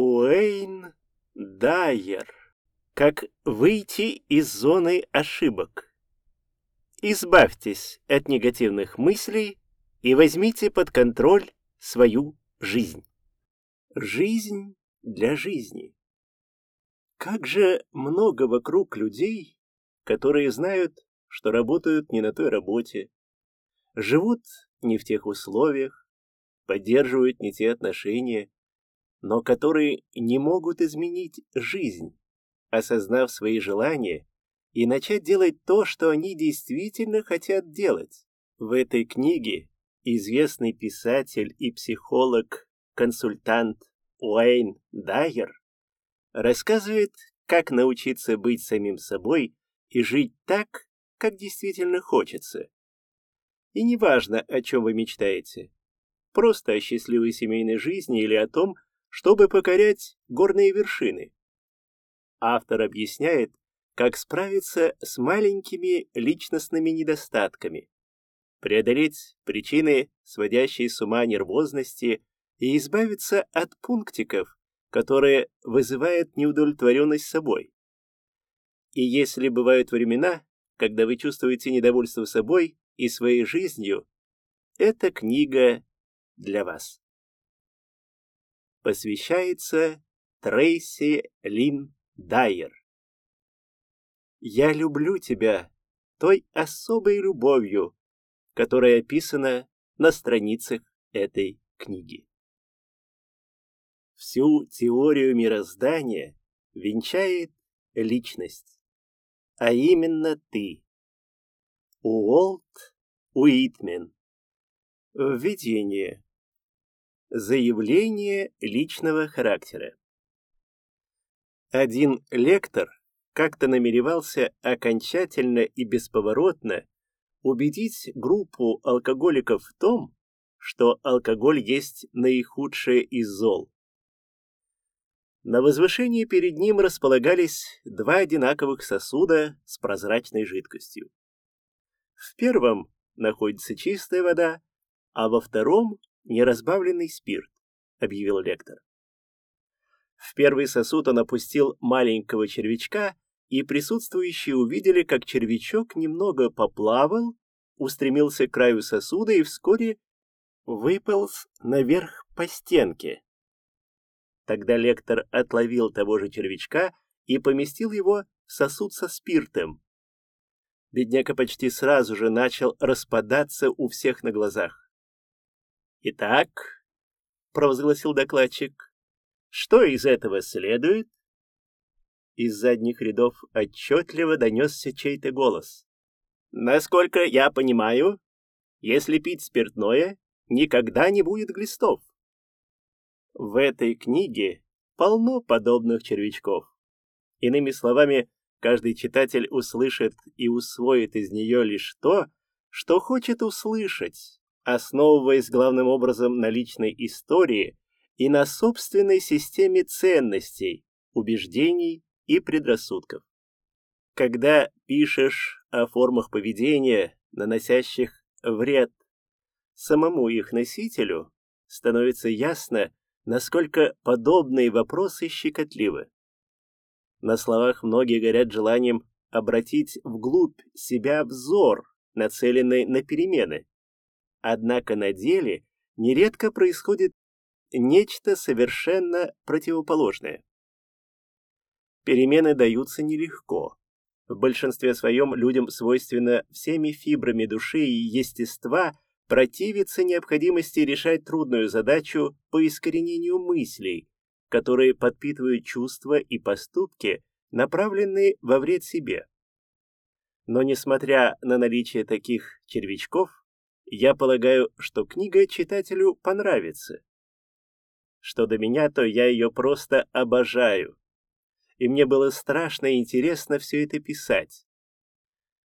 Уэйн Дайер. Как выйти из зоны ошибок. Избавьтесь от негативных мыслей и возьмите под контроль свою жизнь. Жизнь для жизни. Как же много вокруг людей, которые знают, что работают не на той работе, живут не в тех условиях, поддерживают не те отношения, но которые не могут изменить жизнь, осознав свои желания и начать делать то, что они действительно хотят делать. В этой книге известный писатель и психолог-консультант Уэйн Дайер рассказывает, как научиться быть самим собой и жить так, как действительно хочется. И неважно, о чем вы мечтаете, просто о счастливой семейной жизни или о том, чтобы покорять горные вершины. Автор объясняет, как справиться с маленькими личностными недостатками, преодолеть причины, сводящие с ума нервозности, и избавиться от пунктиков, которые вызывают неудовлетворенность собой. И если бывают времена, когда вы чувствуете недовольство собой и своей жизнью, эта книга для вас. Посвящается Трейси Лин Дайер. Я люблю тебя той особой любовью, которая описана на страницах этой книги. Всю теорию мироздания венчает личность, а именно ты. Уолт Уитмен. Введение. Заявление личного характера. Один лектор как-то намеревался окончательно и бесповоротно убедить группу алкоголиков в том, что алкоголь есть наихудшее из зол. На возвышении перед ним располагались два одинаковых сосуда с прозрачной жидкостью. В первом находится чистая вода, а во втором — неразбавленный спирт, объявил лектор. В первый сосуд он опустил маленького червячка, и присутствующие увидели, как червячок немного поплавал, устремился к краю сосуда и вскоре выполз наверх по стенке. Тогда лектор отловил того же червячка и поместил его в сосуд со спиртом. Бедняка почти сразу же начал распадаться у всех на глазах. «Итак», — провозгласил докладчик, что из этого следует? Из задних рядов отчетливо донесся чей-то голос. Насколько я понимаю, если пить спиртное, никогда не будет глистов. В этой книге полно подобных червячков. Иными словами, каждый читатель услышит и усвоит из нее лишь то, что хочет услышать, основываясь главным образом на личной истории и на собственной системе ценностей, убеждений и предрассудков. Когда пишешь о формах поведения, наносящих вред самому их носителю, становится ясно, насколько подобные вопросы щекотливы. На словах многие горят желанием обратить вглубь себя взор, нацеленный на перемены. Однако на деле нередко происходит нечто совершенно противоположное. Перемены даются нелегко. В большинстве своем людям свойственно всеми фибрами души и естества противиться необходимости решать трудную задачу по искоренению мыслей, которые подпитывают чувства и поступки, направленные во вред себе. Но несмотря на наличие таких червячков, я полагаю, что книга читателю понравится. Что до меня, то я ее просто обожаю. И мне было страшно и интересно все это писать.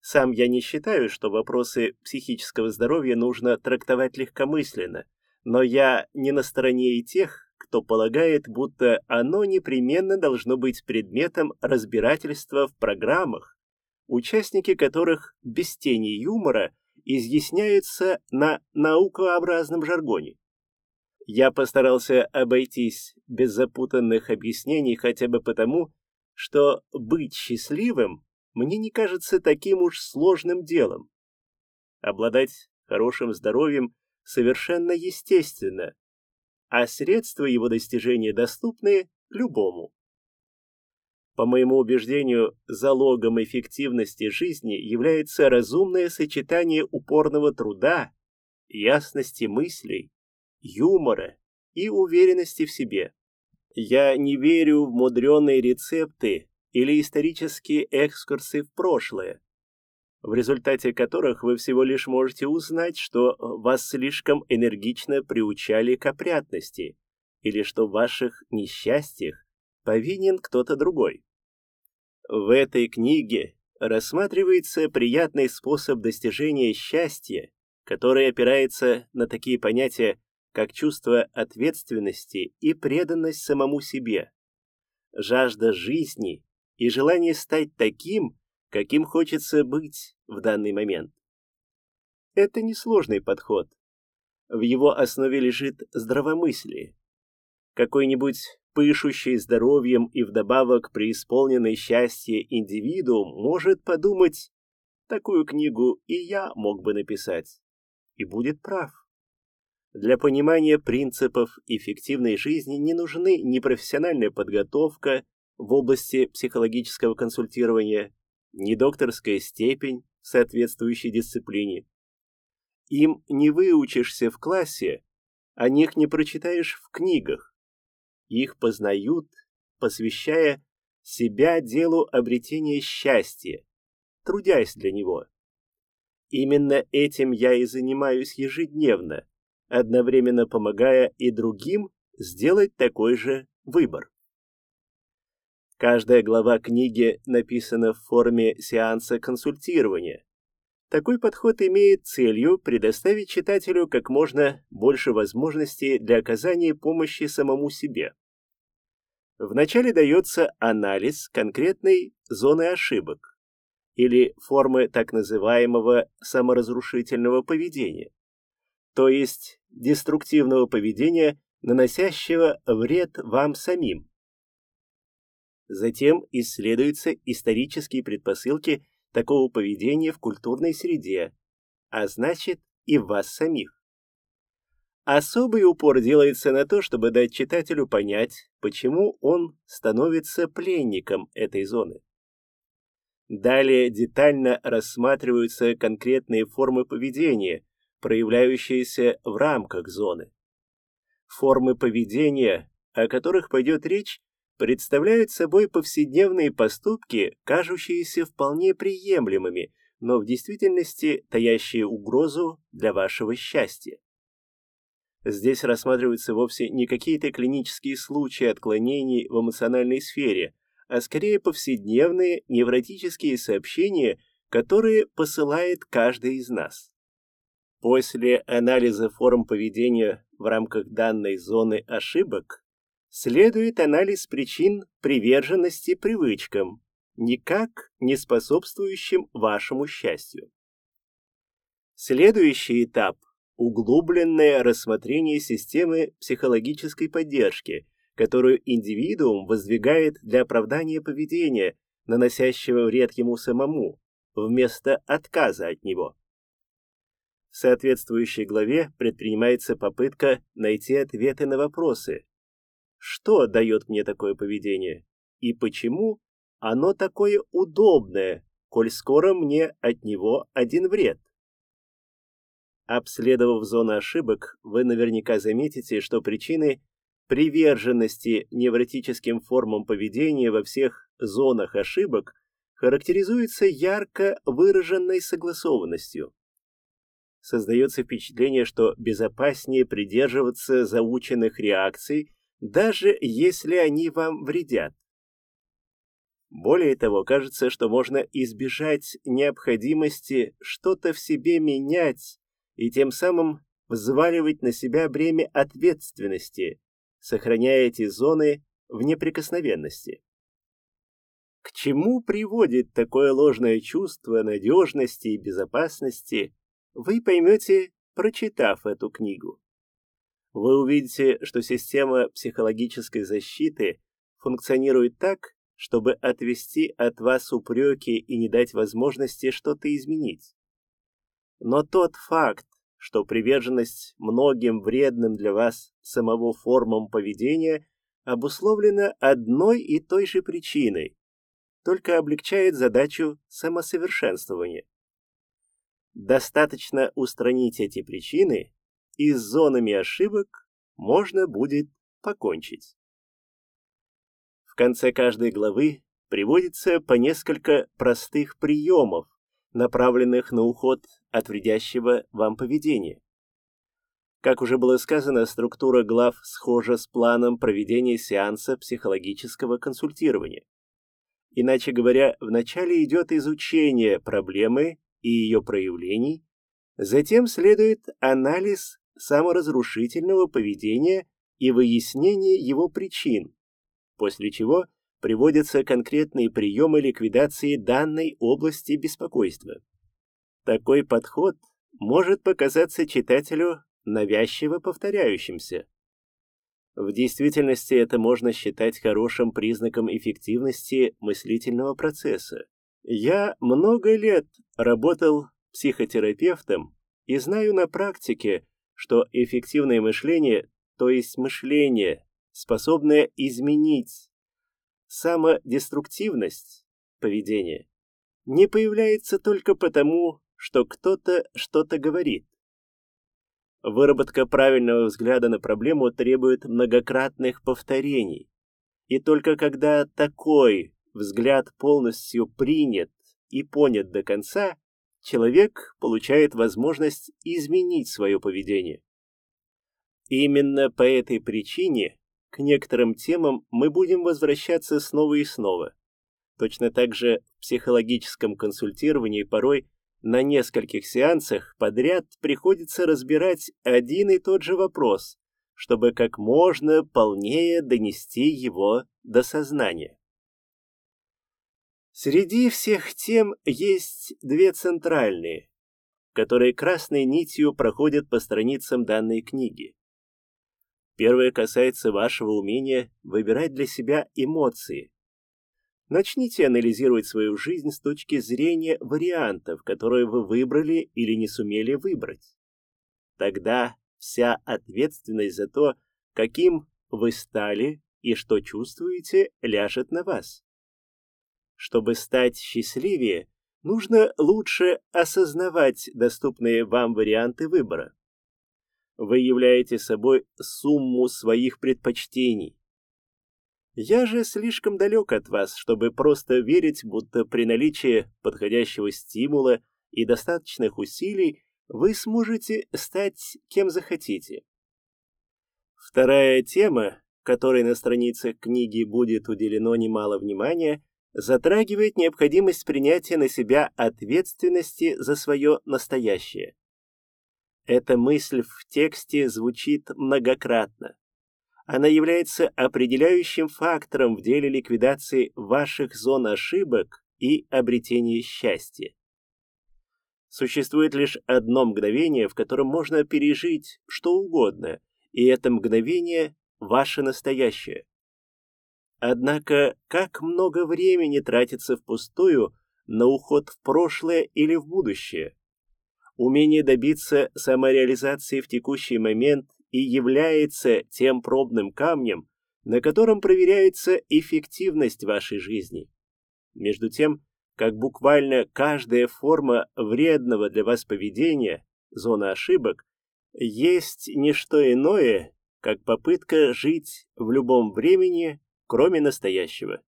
Сам я не считаю, что вопросы психического здоровья нужно трактовать легкомысленно, но я не на стороне и тех, кто полагает, будто оно непременно должно быть предметом разбирательства в программах, участники которых без тени юмора изъясняются на наукообразном жаргоне. Я постарался обойтись без запутанных объяснений хотя бы потому, что быть счастливым мне не кажется таким уж сложным делом. Обладать хорошим здоровьем совершенно естественно, а средства его достижения доступны любому. По моему убеждению, залогом эффективности жизни является разумное сочетание упорного труда, ясности мыслей, юмора и уверенности в себе. Я не верю в мудреные рецепты или исторические экскурсы в прошлое, в результате которых вы всего лишь можете узнать, что вас слишком энергично приучали к опрятности или что в ваших несчастьях повинен кто-то другой. В этой книге рассматривается приятный способ достижения счастья, который опирается на такие понятия, как чувство ответственности и преданность самому себе, жажда жизни и желание стать таким, каким хочется быть в данный момент. Это несложный подход. В его основе лежит здравомыслие. Какой-нибудь пышущий здоровьем и вдобавок преисполненный счастье индивидуум может подумать, такую книгу и я мог бы написать, и будет прав. Для понимания принципов эффективной жизни не нужны ни профессиональная подготовка в области психологического консультирования, ни докторская степень соответствующей дисциплине. Им не выучишься в классе, о них не прочитаешь в книгах, их познают, посвящая себя делу обретения счастья, трудясь для него. Именно этим я и занимаюсь ежедневно, одновременно помогая и другим сделать такой же выбор. Каждая глава книги написана в форме сеанса консультирования. Такой подход имеет целью предоставить читателю как можно больше возможностей для оказания помощи самому себе. Вначале дается анализ конкретной зоны ошибок или формы так называемого саморазрушительного поведения, то есть деструктивного поведения, наносящего вред вам самим. Затем исследуются исторические предпосылки такого поведения в культурной среде, а значит и в вас самих. Особый упор делается на то, чтобы дать читателю понять, почему он становится пленником этой зоны. Далее детально рассматриваются конкретные формы поведения, проявляющиеся в рамках зоны. Формы поведения, о которых пойдет речь, представляют собой повседневные поступки, кажущиеся вполне приемлемыми, но в действительности таящие угрозу для вашего счастья. Здесь рассматриваются вовсе не какие-то клинические случаи отклонений в эмоциональной сфере, а скорее повседневные невротические сообщения, которые посылает каждый из нас. После анализа форм поведения в рамках данной зоны ошибок следует анализ причин приверженности привычкам, никак не способствующим вашему счастью. Следующий этап углубленное рассмотрение системы психологической поддержки, которую индивидуум воздвигает для оправдания поведения, наносящего вред ему самому, вместо отказа от него. В соответствующей главе предпринимается попытка найти ответы на вопросы. Что дает мне такое поведение? И почему оно такое удобное, коль скоро мне от него один вред? Обследовав зону ошибок, вы наверняка заметите, что причины приверженности невротическим формам поведения во всех зонах ошибок характеризуются ярко выраженной согласованностью. Создается впечатление, что безопаснее придерживаться заученных реакций, даже если они вам вредят. Более того, кажется, что можно избежать необходимости что-то в себе менять, и тем самым взваливать на себя бремя ответственности, сохраняя эти зоны в неприкосновенности. К чему приводит такое ложное чувство надежности и безопасности, вы поймете, прочитав эту книгу. Вы увидите, что система психологической защиты функционирует так, чтобы отвести от вас упреки и не дать возможности что-то изменить. Но тот факт, что приверженность многим вредным для вас самого формам поведения обусловлена одной и той же причиной, только облегчает задачу самосовершенствования. Достаточно устранить эти причины, и с зонами ошибок можно будет покончить. В конце каждой главы приводится по несколько простых приемов, направленных на уход от вредящего вам поведения. Как уже было сказано, структура глав схожа с планом проведения сеанса психологического консультирования. Иначе говоря, вначале идет изучение проблемы и ее проявлений, затем следует анализ саморазрушительного поведения и выяснение его причин, после чего приводятся конкретные приемы ликвидации данной области беспокойства. Такой подход может показаться читателю навязчиво повторяющимся. В действительности это можно считать хорошим признаком эффективности мыслительного процесса. Я много лет работал психотерапевтом и знаю на практике, что эффективное мышление, то есть мышление, способное изменить самодеструктивность поведения, не появляется только потому, что кто-то что-то говорит. Выработка правильного взгляда на проблему требует многократных повторений. И только когда такой взгляд полностью принят и понят до конца, человек получает возможность изменить свое поведение. Именно по этой причине к некоторым темам мы будем возвращаться снова и снова. Точно так же в психологическом консультировании порой на нескольких сеансах подряд приходится разбирать один и тот же вопрос, чтобы как можно полнее донести его до сознания. Среди всех тем есть две центральные, которые красной нитью проходят по страницам данной книги. Первое касается вашего умения выбирать для себя эмоции, Начните анализировать свою жизнь с точки зрения вариантов, которые вы выбрали или не сумели выбрать. Тогда вся ответственность за то, каким вы стали и что чувствуете, ляжет на вас. Чтобы стать счастливее, нужно лучше осознавать доступные вам варианты выбора. Вы являете собой сумму своих предпочтений, я же слишком далек от вас, чтобы просто верить, будто при наличии подходящего стимула и достаточных усилий вы сможете стать кем захотите. Вторая тема, которой на страницах книги будет уделено немало внимания, затрагивает необходимость принятия на себя ответственности за свое настоящее. Эта мысль в тексте звучит многократно она является определяющим фактором в деле ликвидации ваших зон ошибок и обретения счастья. Существует лишь одно мгновение, в котором можно пережить что угодно, и это мгновение – ваше настоящее. Однако, как много времени тратится впустую на уход в прошлое или в будущее? Умение добиться самореализации в текущий момент и является тем пробным камнем, на котором проверяется эффективность вашей жизни. Между тем, как буквально каждая форма вредного для вас поведения, зона ошибок, есть не что иное, как попытка жить в любом времени, кроме настоящего.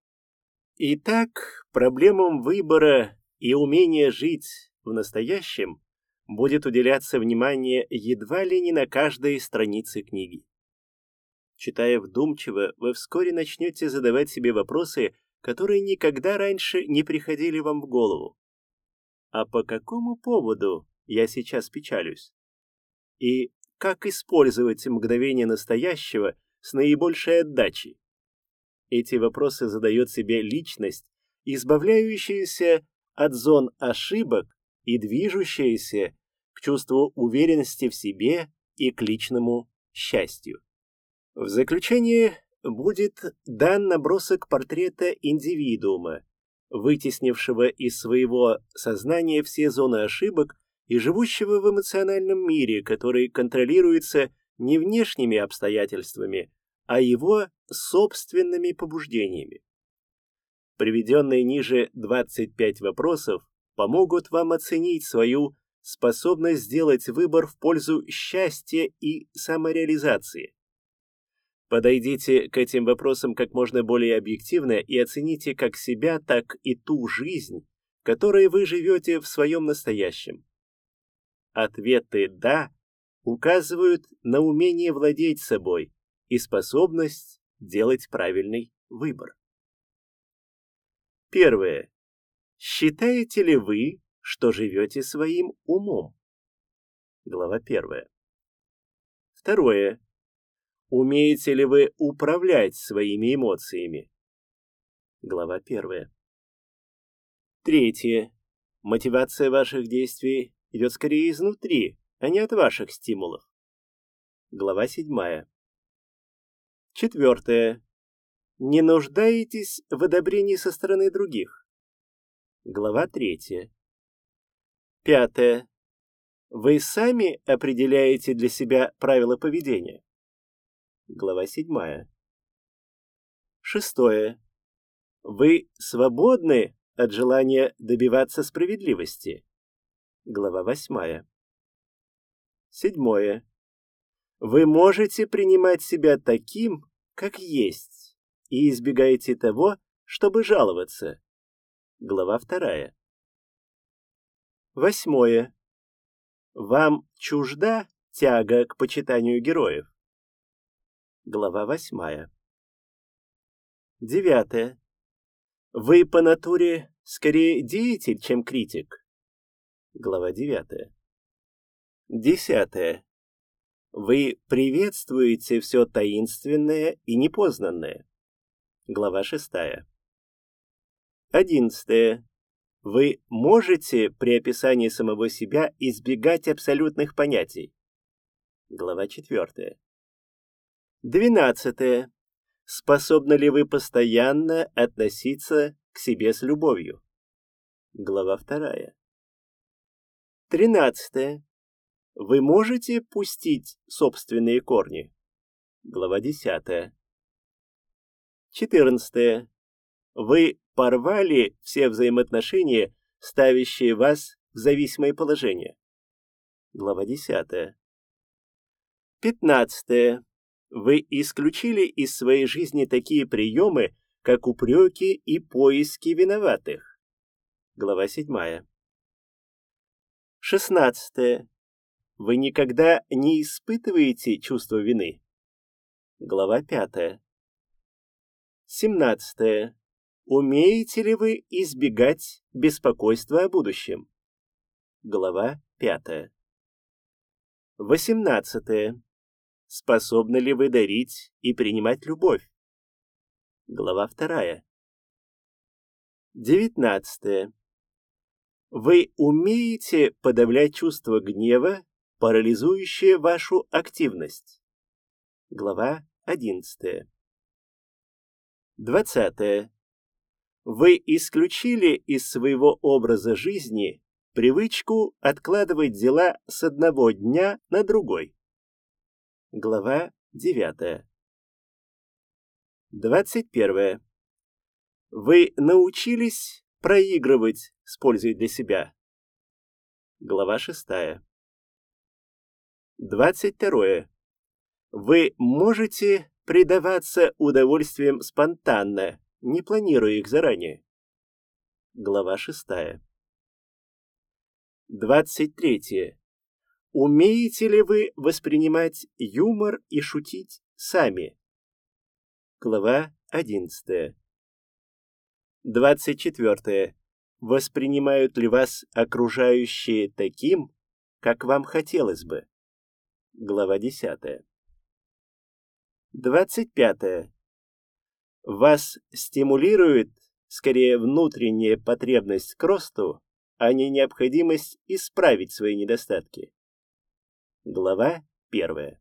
Итак, проблемам выбора и умения жить в настоящем будет уделяться внимание едва ли не на каждой странице книги. Читая вдумчиво, вы вскоре начнете задавать себе вопросы, которые никогда раньше не приходили вам в голову. А по какому поводу я сейчас печалюсь? И как использовать мгновение настоящего с наибольшей отдачей? Эти вопросы задает себе личность, избавляющаяся от зон ошибок и движущаяся к чувству уверенности в себе и к личному счастью. В заключение будет дан набросок портрета индивидуума, вытеснившего из своего сознания все зоны ошибок и живущего в эмоциональном мире, который контролируется не внешними обстоятельствами, а его собственными побуждениями. Приведенные ниже 25 вопросов помогут вам оценить свою способность сделать выбор в пользу счастья и самореализации. Подойдите к этим вопросам как можно более объективно и оцените как себя, так и ту жизнь, которой вы живете в своем настоящем. Ответы «да» указывают на умение владеть собой и способность делать правильный выбор. Первое. Считаете ли вы, что живете своим умом? Глава первая. Второе. Умеете ли вы управлять своими эмоциями? Глава первая. Третье. Мотивация ваших действий идет скорее изнутри, а не от ваших стимулов. Глава седьмая. Четвертое. Не нуждаетесь в одобрении со стороны других. Глава третья. Пятое. Вы сами определяете для себя правила поведения. Глава 7. Шестое. Вы свободны от желания добиваться справедливости. Глава 8. Седьмое. Вы можете принимать себя таким, как есть, и избегаете того, чтобы жаловаться. Глава 2. Восьмое. Вам чужда тяга к почитанию героев. Глава восьмая. Девятое. Вы по натуре скорее деятель, чем критик. Глава девятая. Десятое. Вы приветствуете все таинственное и непознанное. Глава шестая. Одиннадцатое. Вы можете при описании самого себя избегать абсолютных понятий. Глава четвертая. Двенадцатое. Способны ли вы постоянно относиться к себе с любовью? Глава вторая. Тринадцатое. Вы можете пустить собственные корни? Глава десятая. Четырнадцатое. Вы порвали все взаимоотношения, ставящие вас в зависимое положение? Глава десятая. Пятнадцатое. Вы исключили из своей жизни такие приемы, как упреки и поиски виноватых. Глава 7. 16. Вы никогда не испытываете чувство вины. Глава 5. 17. Умеете ли вы избегать беспокойства о будущем? Глава 5. 18. Способны ли вы дарить и принимать любовь? Глава вторая. Девятнадцатое. Вы умеете подавлять чувство гнева, парализующее вашу активность? Глава одиннадцатая. Двадцатое. Вы исключили из своего образа жизни привычку откладывать дела с одного дня на другой. Глава 9. 21. Вы научились проигрывать с пользой для себя. Глава 6. 22. Вы можете предаваться удовольствиям спонтанно, не планируя их заранее. Глава 6. 23. Умеете ли вы воспринимать юмор и шутить сами? Глава 11. 24. Воспринимают ли вас окружающие таким, как вам хотелось бы? Глава 10. 25. Вас стимулирует скорее внутренняя потребность к росту, а не необходимость исправить свои недостатки. Глава первая.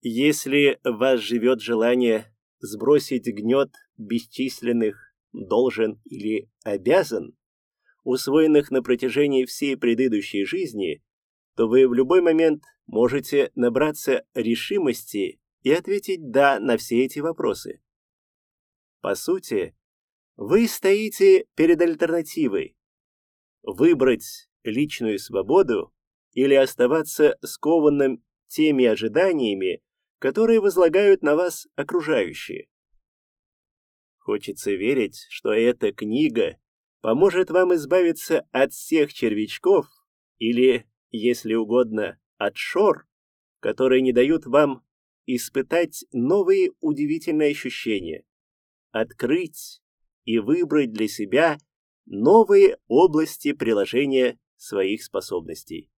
Если в вас живет желание сбросить гнет бесчисленных «должен» или «обязан», усвоенных на протяжении всей предыдущей жизни, то вы в любой момент можете набраться решимости и ответить «да» на все эти вопросы. По сути, вы стоите перед альтернативой. Выбрать личную свободу или оставаться скованным теми ожиданиями, которые возлагают на вас окружающие. Хочется верить, что эта книга поможет вам избавиться от всех червячков или, если угодно, от шор, которые не дают вам испытать новые удивительные ощущения, открыть и выбрать для себя новые области приложения своих способностей.